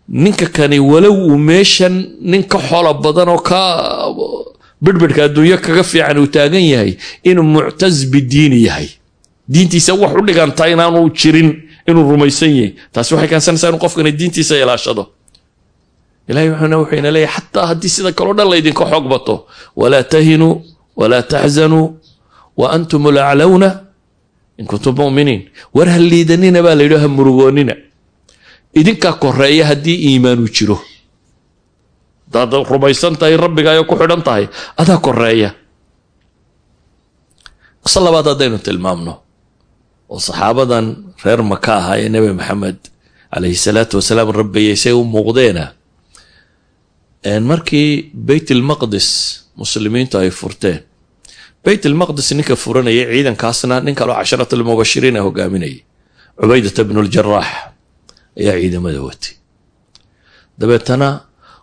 ninka kani walow uu meeshan nin ka xoolo badan oo ka birhbirhka adduunyo kaga fiican uu taagan yahay inuu muctas bidiini yahay. Diintiisa wax u dhiganta inaanu jirin inuu rumaysan yahay. Taasi waxay keensanaysaa inuu qofkani diintiisa ilaashado. Ilahay wuxuuna wuxuyna leeyahy xataa haddii sida kaleo dhan laydinka xoog bato walaa tahinuu walaa taxzanuu wa antum laclawna in kuntum muminiin. War ha liidanina baa la yidhi ha murugoonina idinkaa koreeya haddii iimaanu jiro. Hadaad rumaysan tahay rabbigaayo ku xidhan tahay. Adaa koreeya qiso labaad haddaynu tilmaamno oo saxaabadan reer maka ahaa ee nebi maxamed calayhi salaatu wasalaam rabbayay say u muuqdeena. Markii beyt ilmaqdis muslimiintu ay furteen beyt ilmaqdis ninka furanayay ciidankaasna nin kaloo casharat almubashiriin a hogaaminayay cubaydata bnu ljaraax ayaa ciidamada watay dabeetana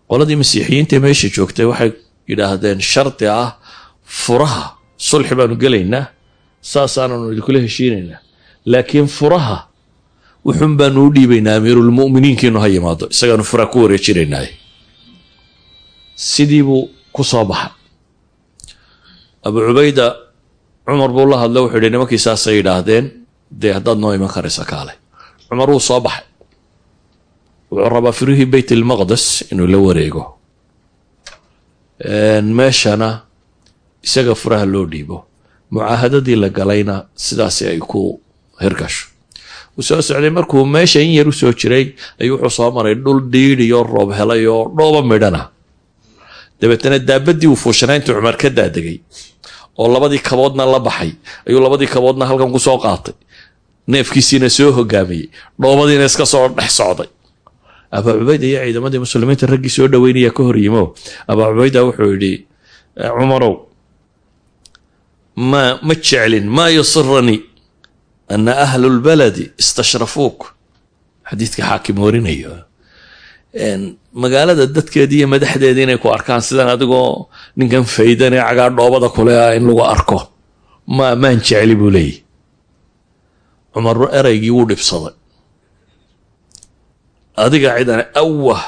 qoladii masiixiyiinta meesha joogtay waxay yidhaahdeen shardi ah furaha. Sulxi baanu gelaynaa saasaananu idinkula heshiinaynaa laakiin furaha wuxun baanu u dhiibaynaa amiirulmuminiinkiinu ha yimaado isagaanu furaha ku wareejinaynaa sidii buu ku soo baxay abu cubayda cumar buu la hadla wuxuu yidhi nimankii saasay yidhaahdeen dee haddaad noo iman karaysa kaale cumar wuu soo baxay wuxuu rabaa firihii beyt ilmaqdes inuu la wareego. Meeshana isaga furaha loo dhiibo. Mucaahadadii la galayna sidaasi ay ku hirgasho. Wuu soo socday markuu meesha in yar u soo jiray ayuu wuxuu soo maray dhul dhiidhiyo roob helay oo dhooba midhana. Dabeetana daabadii uu fuushanaa cumar ka daadegay oo labadii kaboodna la baxay ayuu labadii kaboodna halkan ku soo qaatay. Neefkiisiina soo hogaamiyey dhoobadiina iska soo dhex socday abaa cubayda iyo ciidamadii muslimiinta raggii soo dhaweynaya ka hor yimo. Abaa cubayda wuxuu yidhi cumarow ma ma jeclin maa yusiranii ana ahlu lbaladi istashrafuuk. Xadiidka xaakim warinayo. Magaalada dadkeedii iyo madaxdeedii inay ku arkaan sidan adigoo ninkan faydan ee cagaa dhoobada kule ah in lagu arko. Ma maan jecli buu leeyahy cumar eraygii wuu dhibsaday adiga cidan awah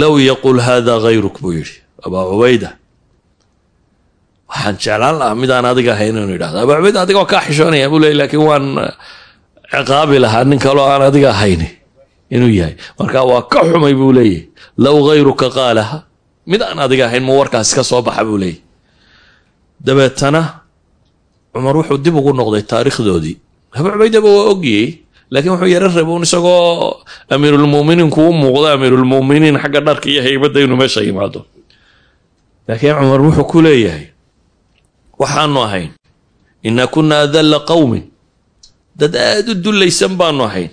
low yaqul hada hayruk buu yidhi. Abaa cubayda waxaan jeclaan lahaa midaan adiga ahayn inuu yidhahdo abaa cubayda adiga waa kaa xishoonaya buu leeyay laakiin waan ciqaabi lahaa nin kaloo aan adiga ahayn inuu yahay. Marka waa ka xumay buu leeyahy low hayruka qaalaha mid aan adiga ahayn mu warkaas ka soo baxa buu leeyahy dabeetana cumar wuxuu dib ugu noqday taariikhdoodii. Abaa cubaydaba waa ogyey laakiin wuxuu yaro raboon isagoo amiirulmuminiinku u muuqdo amiirulmuminiin xagga dharka iyo haybadda inuu meesha yimaado. Laakiin cumar wuxuu ku leeyahay waxaanu ahayn. Inaa kunna adalla qowmin dad aada u dullaysan baanu ahayn.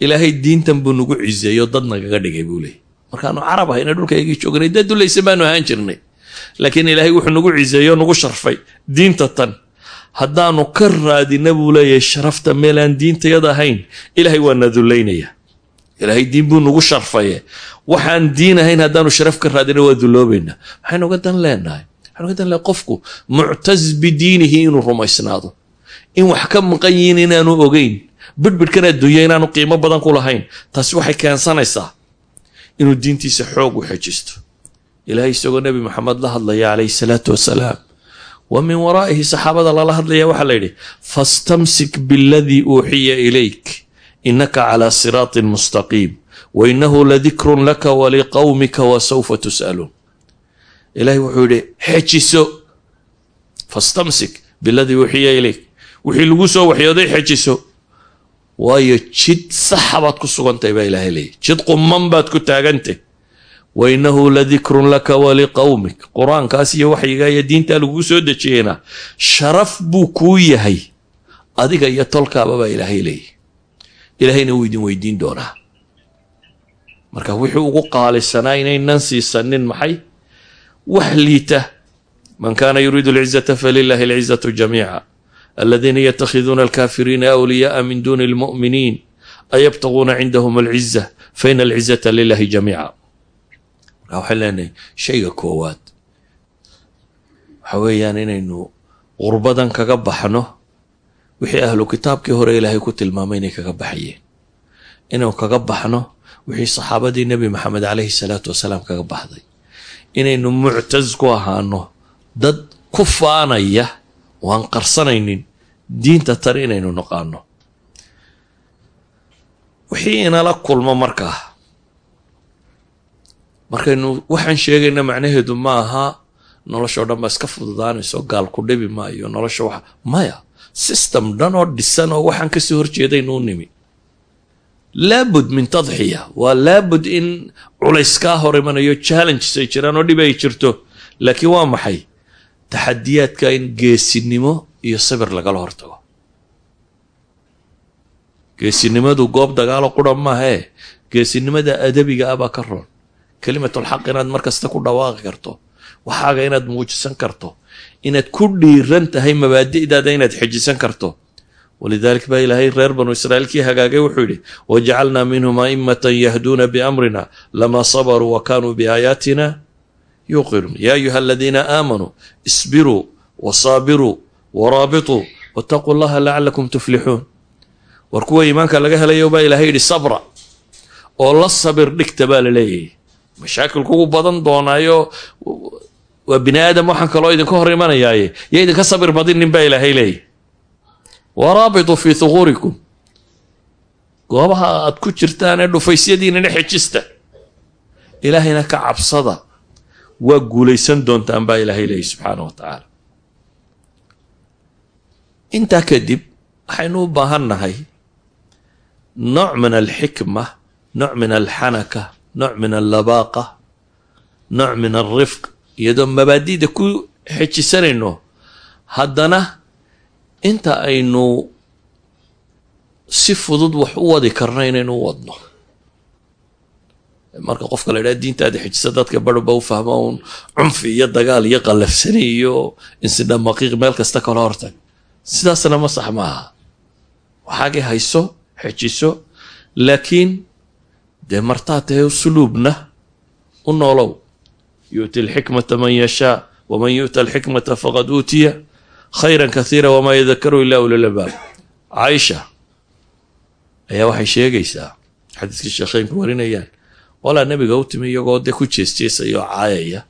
Ilaahay diintan buu nagu ciseeyo dad nagaga dhigay buu leeyay markaanu carab ahayna dhulkaygii joognay dad dullaysan baanu ahaan jirnay. Laakiin ilaahay wuxuu nagu ciseeyo nagu sharfay diinta tan haddaanu ka raadina buu leeyahay sharafta meelaan diintayada ahayn ilaahay waa na dullaynaya ilaahay diin buu nagu sharfaye. Waxaan diin ahayn haddaanu sharaf ka raadina waa dulloobaynaa maxaynu uga dan leenahay. Waxaynu uga dan lenahay qofku muctas bidiinihi inuu rumaysnaado. In wax ka maqan yihiin inaanu ogeyn. Bidhbidhkan adduunya inaanu qiimo badan ku lahayn. Taasi waxay keensanaysaa inuu diintiisa xoog u xejisto ilaahay isagoo nebi maxamed la hadlaya calayhi salaatu wasalaam wa min waraa'ihi saxaabada lala hadlaya waxaa la yidhi fastamsik biladii uuxiya ilayk inaka calaa siraatin mustaqiim wa inahu ladikrun laka waliqowmika wa sawfa tus'aluun. Ilaahay wuxuu yidhi xejiso fastamsik biladii uuxiya ilayk. Wixii lagu soo waxyooday xejiso. Waayo jid saxa baad ku sugantahay baa ilaahay leeyay jid quman baad ku taagantay wa inahu ladikrun laka waliqowmik qur'aankaas iyo waxyigaa iyo diintaa laguu soo dejiyeyna sharaf buu kuu yahay. Adiga iyo tolkaaba baa ilaahay leeyay ilaahayna wuu idin weydiin doonaa. Marka wixii ugu qaalisanaa inaynan siisanin maxay? Wax liita. Man kaana yuriidu alcizata falilahi alcizatu jamiica. Aladiina yatakhiduuna alkafiriina awliyaaa min duni almu'miniin. Ayabtaguuna cindahum alciza faina alcizata lilahi jamiica waxaan leenahay shayga koowaad. Waxa weeyaan inaynu qurbadan kaga baxno wixii ahlu kitaabkii hore ilaahay ku tilmaamay inay kaga baxayeen. Inaynu kaga baxno wixii saxaabadii nebi maxamed caleyhi salaatu wasalaam kaga baxday. Inaynu muctas ku ahaano dad ku faanaya oo aan qarsanaynin diinta tan inaynu naqaano wixii inala kulmo markaa markaynu waxaan sheegayna macnaheedu ma aha noloshao dhan baa iska fududaanayso gaal ku dhibi maayo nolosha wax maya system dhan oo dhisan oo waxaan ka soo horjeedaynuu nimi. Laabud min tadxiya waa laabud in culays kaa hor imanayo challenges ay jiraan oo dhib ay jirto laakiin waa maxay? Taxadiyaadka in geesinimo iyo sabir lagala hortago. Geesinimadu goob dagaalo qura maahee geesinimada adabiga ah baa ka roon kelimatulxaq inaad mar kasta ku dhawaaqi karto. Waxaaga inaad muujisan karto. Inaad ku dhiiran tahay mabaadi'daada inaad xejisan karto. Walidalik baa ilaahay reer banu israa'iil kii hagaagay wuxuu yidhi wajacalnaa minhum a'immatan yahduuna biamrina lamaa sabaruu wa kaanuu biaayaatina yuqinuun yaa ayuha aladiina aamanuu isbiruu wasaabiruu waraabituu wattaquu llaha lacalakum tuflixuun war kuwa iimaanka laga helayo baa ilaahay yidhi sabra. Oo la sabir dhigta baa la leeyahay mashaakil kugu badan doonaayo waa bini aadam waxaan kaloo idinka hor imanayaaye yo idinka sabir badinin baa ilaahay leeyahy waraabituu fii thuquurikum goobaha aad ku jirtaanee dhufaysyadiinana xejista ilaahayna ka cabsada. Waa guulaysan doontaan baa ilaahay leeyahy subxaana wa tacaala. Intaa kadib waxaynu u baahan nahay nooc min alxikma nooc min alxanaka nooc min allabaaqa nooc min alrifq iyadoo mabaadida ku xejisanayno haddana inta aynu si fudud wax u wadi karno inaynu u wadno. Marka qofka la idhaha diintaada xejisa dadka barhba u fahmo uun cunfi iyo dagaal iyo qallafsani iyo insidhamaqiiq meel kasta kala hortag. Sidaasna ma sax maaha. Waxaagay hayso xejiso laakiin dee martaa tahay usluubna u noolow. Yu'ti alxikmata man yashaa waman yu'ta alxikmata faqad uutiya khayran kathiira wamaa yadakaru ilaa ulilbaab caaisha ayaa waxay sheegaysaa xadiiskii sheekheynku warinayaan walaa nabiga u timi iyagoo dee ku jeesjeesaya oo caayaya.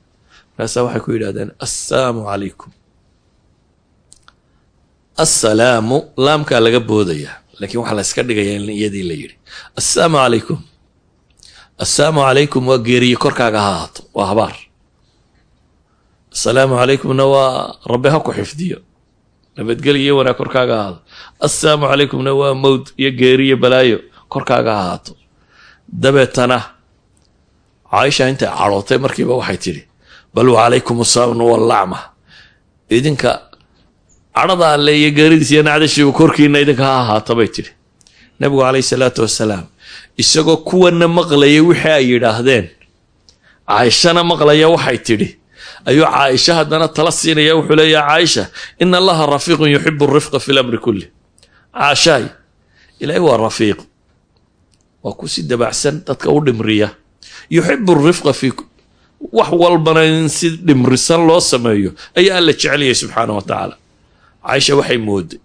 Markaasaa waxay ku yidhahdeen assalaamu calaykum. Assalaamu laamkaa laga boodaya lakiin waxaa la yska dhigaya in iyadii la yidhi assalaamu calaykum assalaamu calaykum waa geeriye korkaaga ha ahaato. Waa habaar. Assalaamu calaykumna waa rabbi ha ku xifdiyo. Nabadgelyo iyo wanaag korkaaga ahaado assalaamu calaykumna waa mowd iyo geeriyo balaayo korkaaga ha ahaato. Dabeetana caaisha intay cadhootay markiiba waxay tidhi bal wacalaykum assaamnu wallacma idinka cadhada alle iyo geeridiis iyo nacdashiigu korkiina idinka ha ahaata bay tidhi. Nabigu calayhi salaatu wasalaam isagoo kuwana maqlayay wixii ay yidhaahdeen. Caaishana maqlaya waxay tidhi. Ayuu caaisha haddana tala siinaya wuxuu leeya caaisha ina allaha rafiiqun yuxibu rifqa fi lamri kulli. Caashaay ilaahay waa rafiiq. Waa ku si dabacsan dadka u dhimriya. Yuxibu rifqa fi wax walbana in si dhimrisan loo sameeyo ayaa alla jeceliyay subxaana wa tacaala. Caaisha waxay mooday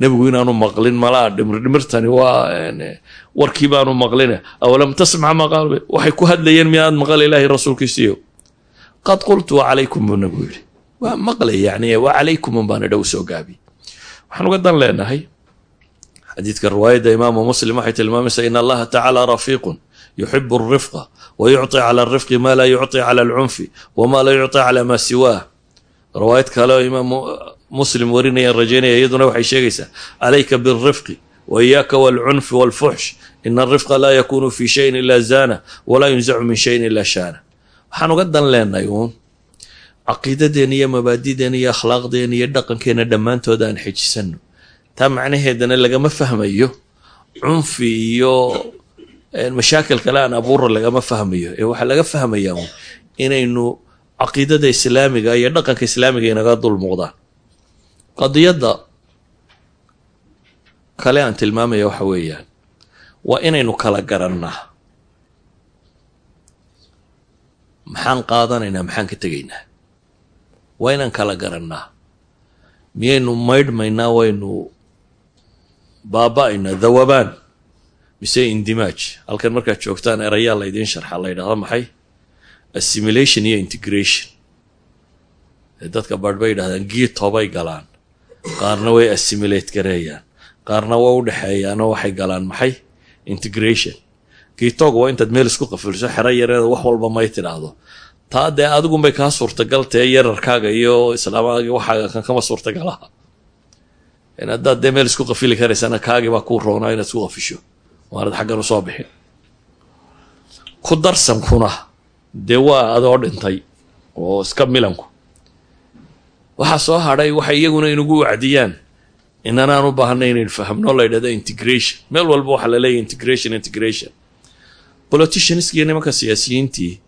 nebigu inaanu maqlin malaa dhimirdhimirtani waa warkii baanu maqlin awalam tasmac ma qaal waxay ku hadlayeen miyaad maqal ilaahay rasuulkiisiyo qad qultu wa calaykum buu nebigu yidhi waa maqlay yani wa calaykum unbaana dhow soo gaabi waxaan uga dan leenahay xadiidka riwaayadda imaamu muslim waxay tilmaamaysaa in allaha tacaala rafiiqun yuxibu alrifqa wa yucطi cala alrifqi ma laa yucطi cala alcunfi wama laa yucطi cala ma siwaah riwaayad kale oo imaam muslim warinayaan rajaynaya iyaduna waxay sheegaysaa calayka biاlrifqi wa iyaaka walcunfi walfuxsh ina alrifqa laa yakunu fi shayin ila zana walaa yunzacu min shayin ila shaana. Waxaan uga dan uun caqiidadeena iyo mabaadideena iyo akhlaaqdeena iyo dhaqankeena dhammaantood aan xejisano taa macnaheedana lagama fahmayo cunfi iyo mashaakil kale aan abuura lagama fahmayo. Ee waxaa laga fahmayaa uun inaynu caqiidada islaamiga iyo dhaqanka islaamiga inaga dul muuqdaan qadiyadda kale aan tilmaamaya waxa weeyaan waa inaynu kala garannaa maxaan qaadanaynaa maxaan ka tegaynaa? Waa inaan kala garannaa miyaynu maydhmaynaa waynu baaba-aynaa dawabaan mise indimaaj halkan markaad joogtaan erayaa laydiin sharxa la ydhahda maxay? Assimilation iyo integration. Dadka barh bay yidhahdaan giitobay galaan qaarna way assimilate gareeyaan. Qaarna way u dhexeeyaanoo waxay galaan maxay? Integration. Giitog waa intaad meel isku qafilso xero yareeda wax walba may tidhaahdo. Taa dee adigunbay kaa suurtagal tae yararkaaga iyo islaamaaga waxaaga kan kama suurtagalaha. Haddaad dee meel isku qafili karaysana kaagibaa kuu roonaa inaad isku qafisho. Waanad xaggan u soo bixin. Ku darsankuna dee waa adoo dhintay oo iska milanku waxaa soo hadhay waxay iyaguna inugu wacdiyaan. Inanaan u baahnay inaynu fahmno la ydhahdo integration. Meel walba waxaa la leeyahy integration integration. Politicianskiiyo nimanka siyaasiyiintii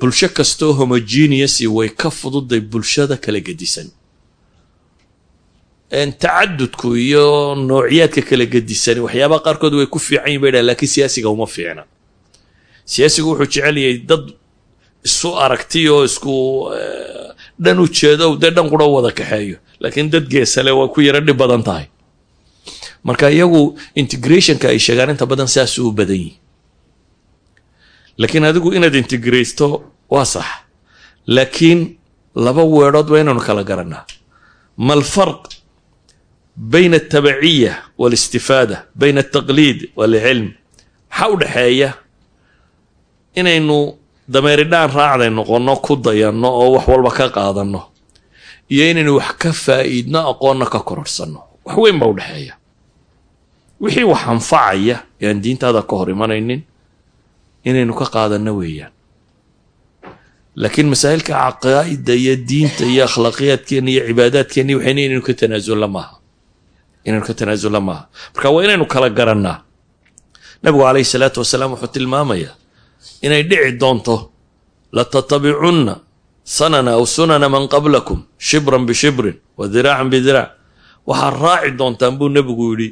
bulsho kastoo homogeneousy way ka fududay bulshada kala gedisan. Tacadudku iyo noociyaadka kala gedisani waxyaabaha qaarkood way ku fiican yihiin bay dhahan siyaasiga uma fiicna. Siyaasigu wuxuu jecel yahay dad isu aragti oo isku dhan u jeedo dee dhan qura wada kaxeeyo. Laakiin dad geesale waa ku yaro dhib badan tahay. Marka iyagu integrationka ay sheegaan inta badan saasuu u badan yihiin laakiin adigu inaad integraysto waa sax. Laakiin laba weedhood waa inaanu kala garanaa ma alfarq bayna altabaciya waalistifaada bayna altaqliid waalcilm maxaa u dhexeeya inaynu dameeridhaan raacday noqonno ku dayanno oo wax walba ka qaadanno. Iyo inaynu wax ka faa'iidno aqoonna ka kororhsanno wax weyn baa u dhexeeya. Wixii wax anfacaya ee aan diintaada ka hor imanaynin inaynu ka qaadanno weeyaan. Laakiin masaa'ilka caqaa'ida iyo diinta iyo akhlaaqiyaadkeenna iyo cibaadaadkeenna waxayna inaynu ka tanaasulna maaha. Inaynu ka tanaasulna maaha. Marka waa inaynu kala garannaa nabigu calayhi salaatu wasalaam wuxuu tilmaamayaa inay dhici doonto latattabicunna sanana aw sunana man qablakum shibran bishibrin wa diraacan bidiraac waxaad raaci doontaan buu nebigu yidhi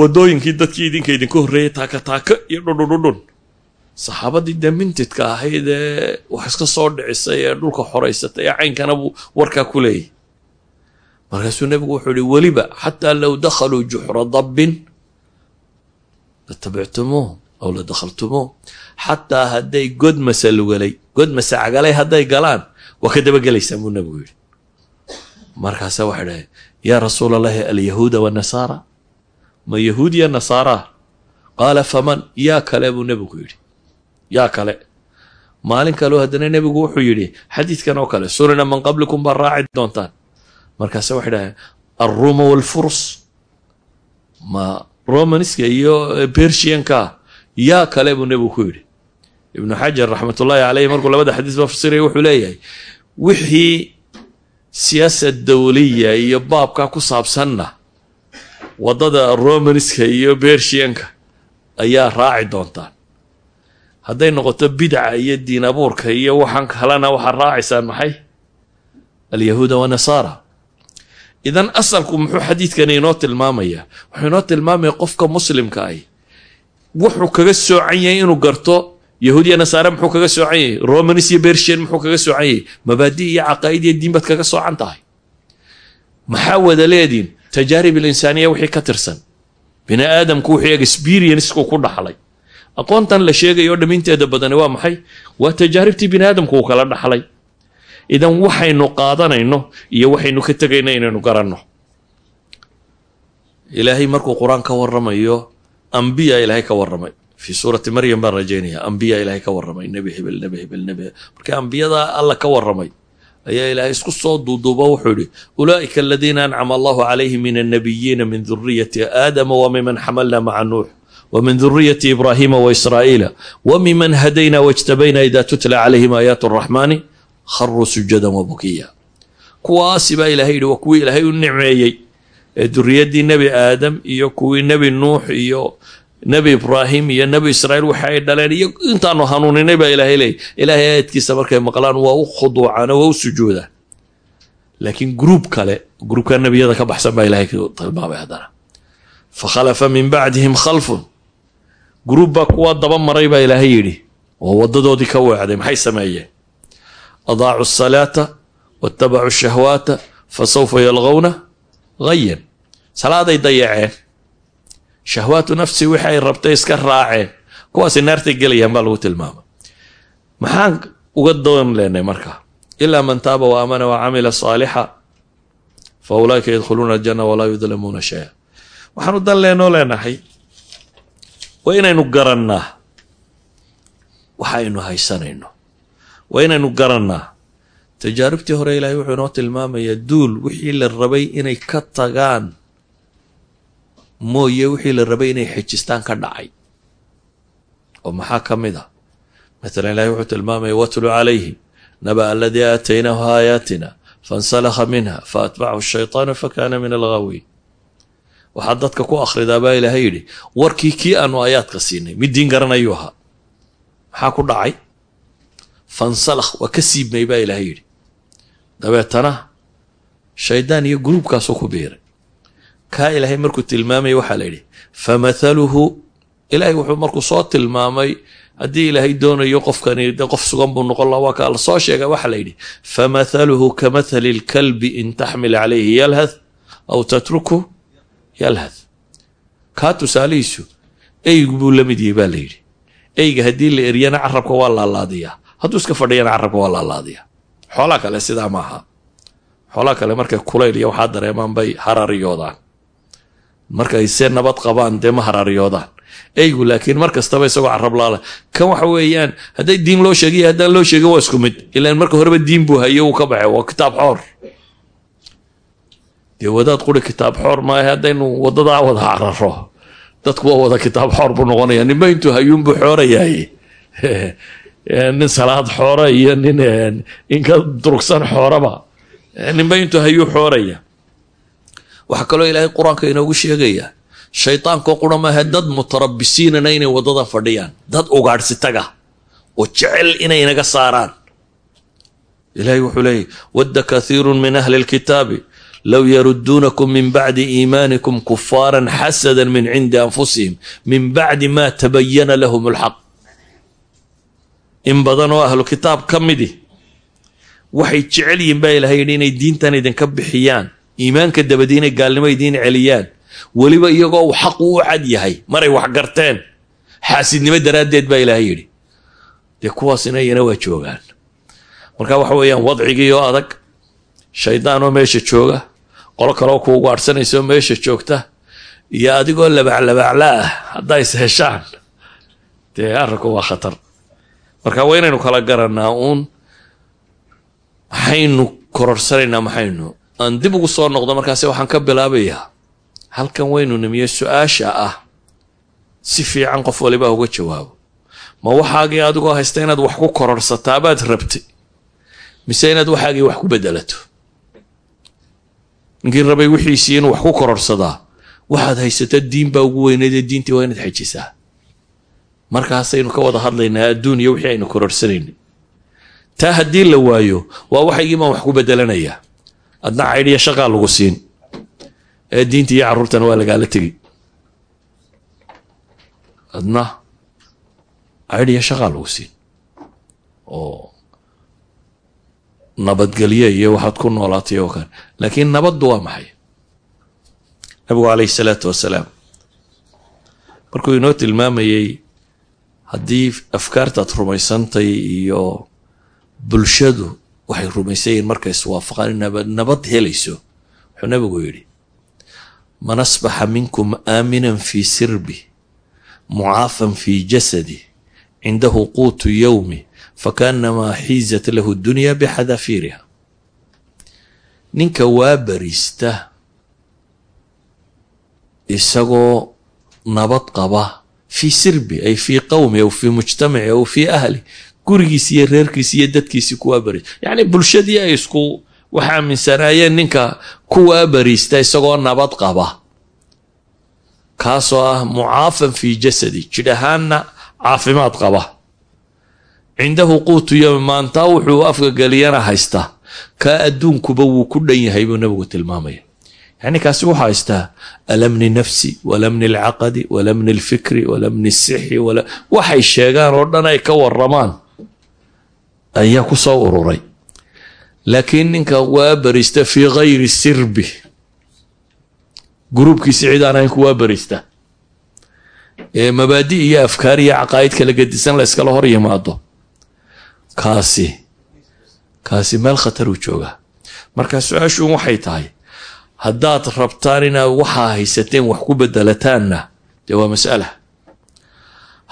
waddooyinkii dadkii idinka idinka horreeyay taaka taaka iyo dhudhudhudhun saxaabadii dee ahayd ee wax iska soo dhicisay ee dhulka xoraysatay ee caynkana buu warkaa ku leeyahy markaasuu nebigu wuxuu yihi weliba xataa low dakhaluu juxra dabbin latabictumuuh aw la dakhaltumuuh xataa hadday god masa lugalay god mase cagalay hadday galaan waa ka dabagelaysaan buu nebigu yidhi. Markaasa waxay dhahay yaa rasuula allahi alyahuuda wanasaara ma yahuud ya nasaara? Qaala faman? Yaa kale buu nebigu yidhi. Yaa kale. Maalin kaleo haddana nebigu wuxuu yidhi xadiidkan oo kale sunana man qablikum baa raaci doontaan. Markaase waxay dhahay alruuma walfurs. Ma romanska iyo bershianka yaa kale buu nebigu ku yidhi. Ibnu xajar raxmatullaahi caleyh markuu labada xadiis ba fasiraya wuxuu leeyahay wixii siyaasad dawliya iyo baabka ku saabsanna waddada romanska iyo bershianka ayaa raaci doontaan hadday noqoto bidca iyo diin abuurka iyo waxaan kalena waxaad raacaysaan maxay? Alyahuuda wanasaara idan asalku muxuu xadiidkani inoo tilmaamaya. Wuxuu inoo tilmaamaya qofka muslimka ahi wuxuu kaga soocan yahay inuu garto yahuudiya nasaare muxuu kaga soocan yahay romanis iyo bershian muxuu kaga soocan yahay mabaadi iyo caqaa'id iyo diin baad kaga soocan tahay. Maxaa wada leediin? Tajaarib alinsaaniya wixii ka tirsan. Bini aadamku wuxuu experienceku ku dhaxlay. Aqoontan la sheegayo dhaminteeda badani waa maxay? Waa tajaaribtii bini aadamku uu kala dhaxlay. Idan waxaynu qaadanayno iyo waxaynu ka tegayno inaynu garanno. Ilaahay markuu qur'aan ka waramayo ambiya ilaahay ka warramay. Fii suurati maryam baan rajaynayaa ambiya ilaahay ka warramay. Nebi hebel nebi hebel nebi hebel. Marka ambiyadaa alla ka warramay ayaa ilaahay isku soo duuduuba wuxuu idhi ulaa'ika aladiina ancama allahu calayhim min annabiyiina min duriyati aadama wa miman xamalna maca nuux wmin duriyati ibrahima waisraa'iila wmiman hadayna wajtabayna ida tutla calayhim aayaat araxmaani kharuu sujadan wabukiya kuwaasi baa ilahay yihi waa kuwii ilaahay u nimeeyey ee duriyaddii nebi aadam iyo kuwii nebi nuux iyo nebi ibraahim iyo nebi israa'iil waxa ay dhaleen iyo intaanu hanuuninay baa ilaahay leeyay. Ilaahay aayadkiisa markay maqlaan waa u khuduucaan waa u sujuudaan laakiin gruub kale gruubka nebiyada ka baxsan baa ilahay tilmaamay haddana. Fakhalafa min bacdihim khalfun. Gruub baa kuwa daba maray baa ilaahay yidhi oo wadadoodii ka weecday maxay sameeyeen? Adaacu asalaata watabacuu shahwaata fa sawfa yalqowna hayan salaaday dayaceen shahwaatu nafsi wixi ay rabtay iska raaceen kuwaasi naartay gelayaan baa lagu tilmaamay maxaan uga doon leenay marka? Ilaa man taaba wa aamana wa camila saalixa fa ulaa'ika yadkhuluuna aljanna walaa yudlamuuna shaya. Waxaanu dan leenoo leenahay waa inaynu garannaa. Waxa aynu haysanayno. Waa inaynu garannaa tajaaribtii hore ilaahay wuxuu inoo tilmaamayaa duul wixii la rabay inay ka tagaan mooye wixii la rabay inay xejistaan ka dhacay. Oo maxaa ka mid a matalan ilahay wuxuu tilmaamaya watlu calayhim naba aladii aataynaahu aayaatina fansalakha minha faatbacahu shaytaanu fakana min alghaawiin waxaad dadka ku akhridaa baa ilaahay yidhi warkii kii aanu aayaadka siinay mid diin garanayuu ahaa. Maxaa ku dhacay? Fansalakh waa ka siibmay baa ilaahay yidhi dabeetana shaydaan iyo gruubkaasuu ku biiray. Kaa ilaahay markuu tilmaamaya waxaa la yidhi famathaluhu ilaahay wuxuu markuu soo tilmaamay haddii ilaahay doonayo qofkani de qof sugan buu noqon laha waa kaa la sheega waxaa la yidhi famathaluhu kamathali lkalbi in taxmil calayhi yalhath aw tatruku yalhath. Kaa tusaalihiisu eygu buu la mid yahay baa la yidhi. Eyga haddii la eryana carabka waa laalaadiyaa hadduu iska fadhiyana carabka waa laalaadiyaa xoolaa kale sidaa maaha xoolaa kale markay kulayl iyo waxaa dareemaan bay harariyoodaan markay se nabad qabaan dee ma harariyoodaan eygu laakiin mar kastaba isagoo carab laala. Kan waxa weeyaan hadday diin loo sheegiy haddaan loo sheegin waa isku mid. Ilaan marka horeba diin buu hayo uu ka baxay. Waa kitaab xoor. Dee wadaad quri kitaab xoor maaha haddaynu wadadaa wada cararo dadku waa wada kitaab xoor buu noqonaya ninba intuu hayuunbuu xoorayahay nin salaad xoora iyo nin inka durugsan xooraba. Ninba intuu hayuu xooraya. Waxaa kaloo ilaahay qur'aanka inoogu sheegaya shaydaanko qura maaha dad mutarabisiinana inay waddada fadhiyaan dad ugaadhsitaga oo jecel inay naga saaraan. Ilahay wuxuu leeyahy wadda kathiirun min ahli lkitaabi low yaruduunakum min bacdi iimaanikum kufaaran xasada min cindi anfusihim min bacdi ma tabayana lahum alxaq in badan oo ahlu kitaab ka midi waxay jecel yihiin baa ilahay yidhi inay diintan idinka bixiyaan iimaanka dabadi inay gaalnimo idiin celiyaan weliba iyagoo uu xaqu u cad yahay maray wax garteen xaasidnimo daraaddeed baa ilaahay yidhi. Dee kuwaasina iyana waa joogaan. Marka waxa weeyaan wadcigii oo adag shaydaan oo meesha jooga qolo kaleoo kuugu adhsanaysa oo meesha joogta iyo adigoo labaclabacla ah haddaa is heshaan dee arrinku waa khatar marka waa inaynu kala garannaa uun maxaynu kororsanaynaa maxaynu aan dib ugu soo noqdo markaase waxaan ka bilaabayaa halkan waynu nimiye su'aasha ah si fiican qof waliba uga jawaabo. Ma waxaagii adigoo haysta inaad wax ku kororhsataabaad rabtay? Mise inaad waxaagii wax ku bedelato ninkii rabay wixiisii inuu wax ku kororhsadaa waxaad haysata diin baa ugu weyneydee diintii waa inaad xejisaa markaasaynu ka wada hadlaynaa adduun iyo wixii aynu kororhsanaynay taa haddii la waayo waa waxaygii baan wax ku bedelanayaa adna caydhiya shaqaa lagu siin. Ee diinta iyo carruurtana waa lagaala tegi. Adna caydhiya shaqaa lagu siin. Oo nabadgelye iyo waxaad ku noolaatay oo kale laakiin nabaddu waa maxay? Nabigu calayhi salaatu wasalaam. Markuu inoo tilmaamayey haddii afkaartaad rumaysantay iyo bulshadu waxay rumaysayiin markay iswaafaqaan in nabad helayso wuxuu nabigu yidhi man asbaxa minkum aaminan fii sirbi mucaafan fii jasadi cindahu quutu yowmi fakaanamaa xiizat lahu dunya bixadafiiriha ninka waa bariista isagoo nabad qaba fii sirbi ay fii qowmi aw fii mujtamaci aw fii ahli gurigiisi iyo reerkiisi iyo dadkiisi kuwaa bariista yacni bulshadii ay isku wax aaminsanaayeen ninka kuwaa bariista isagoo nabad qaba. Kaasoo ah mucaafan fii jasadi jidh ahaanna caafimaad qaba. Cindahu quutu yowmi maantaa wuxuu afka geliyana haystaa kaa adduunkuba wuu ku dhan buu nabigu tilmaamaya yacni kaasi wuxuu haystaa alamni nafsi walamni alcaqadi walamni alfikri walamni asixi waxay sheegaan oo dhan ay ka waramaan ayaa ku soo ururay. Laakiin ninka waa barista fii gayri sirbi. Gruubkiisi cid aan ahayn ku waa barista. Ee mabaadi iyo afkaar iyo caqaa'id kala gedisan la yskala hor yimaado. Kaasi kaasi meel khataruu joogaa marka su'aashu waxay tahay haddaad rabtaan inaad waxaa haysateen wax ku bedelataanna? Dee waa mas'ala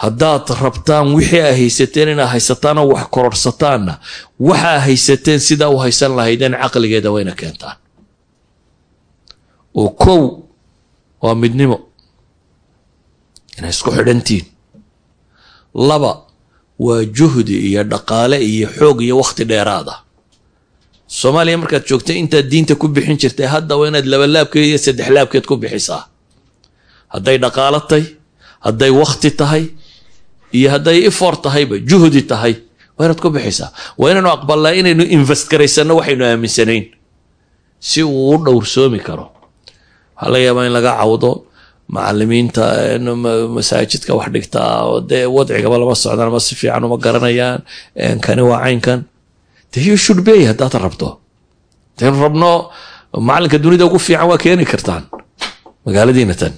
haddaad rabtaan wixii aa haysateen inaad haysataanoo wax kororsataanna waxaa haysateen sidaa u haysan lahaydeen caqligeeda wayna keentaan. Oo kow waa midnimo. Inay isku xidhantiin. Laba waa juhdi iyo dhaqaale iyo xoog iyo wakhti dheeraada soomaaliya markaad joogtay intaad diinta ku bixin jirtay hadda waa inaad labalaabkeed iyo saddex laabkeed ku bixisaa. Hadday dhaqaalo tahay hadday wakhti tahay iyo hadday ifor tahayba juhdi tahay waa inaad ku bixisaa. Waa inaynu aqbalnaa inaynu invest waxaynu aaminsanayn. Si uu u dhowrsoomi karo. Waxaa laga yaabaa in laga cawdo macalimiinta masaajidka wax dhigtaa dee wadcigaba lama socdaan ama si fiican uma garanayaan kani waa caynkan you should bay haddaad rabto. Daynu rabno macalinka dunida ugu fiican waa keeni kartaan. Magaaladiina tan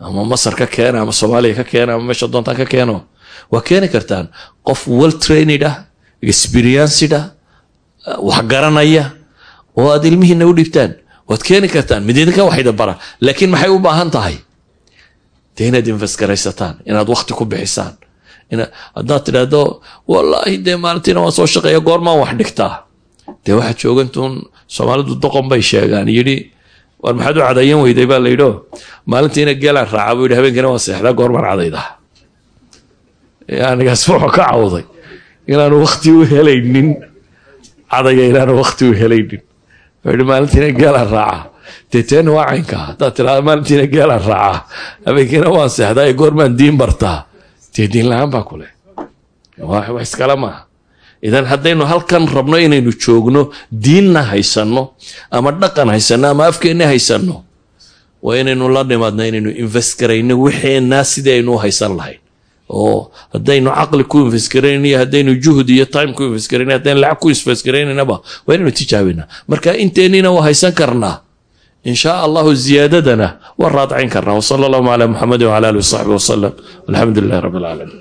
ama masar ka keena ama soomaaliya ka keena ama meesha doontaan ka keeno. Waa keeni kartaan. Qof well trained ah experienced ah wax garanaya oo aad ilmihiina u dhibtaan. Waad keeni kartaan. Mididinka waxayda bara. Laakiin maxay u baahan tahay? Dee inaad invest garaysataan inaad wakti ku bixisaan haddaad tidhaahdo wallaahi dee maalintiina waan soo shaqeeya goormaan wax dhigtaa. Dee waxaad joogantuun soomaalidu doqon bay sheegaan yidhi war maxaad u cadayan weyday? Baa la yidhio maalintiina geelaan raaca buu yidhi habeenkiina waan seexdaa goormaan cadaydaa. Anigaas wuxuu ka cawday inaanu wakti u helaynin cadaya inaanu wakti u helaynin. Wuxuu maalintiina geelaan raaca. Dee waa caynkaa haddaad tidhahda maalintiina geelaan raaca habeenkiina waan seexdaa ee goormaan diin bartaa dee diin la'aan baa kuleh wax iskala maaha. Idan haddaynu halkan rabno inaynu joogno diinna haysanno ama dhaqan haysanno ama afkeenna haysanno waa inaynu la nimaadno inaynu invest garayno wixeenaa sidii aynu u haysan lahayn. Oo haddaynu caqli ku invest garayno iyo haddaynu juhd iyo time ku invest garayno haddaynu lacag ku invest garaynaynaba waa inaynu tijaabinaa. Marka inteennina waa haysan karnaa in shaa allahu ziyaadadana waa raadcayn karnaa wasala allahu calaa muxamedi wcala alihi wasaxbi wasalam walxamdu lilahi rabbi alcaalamiin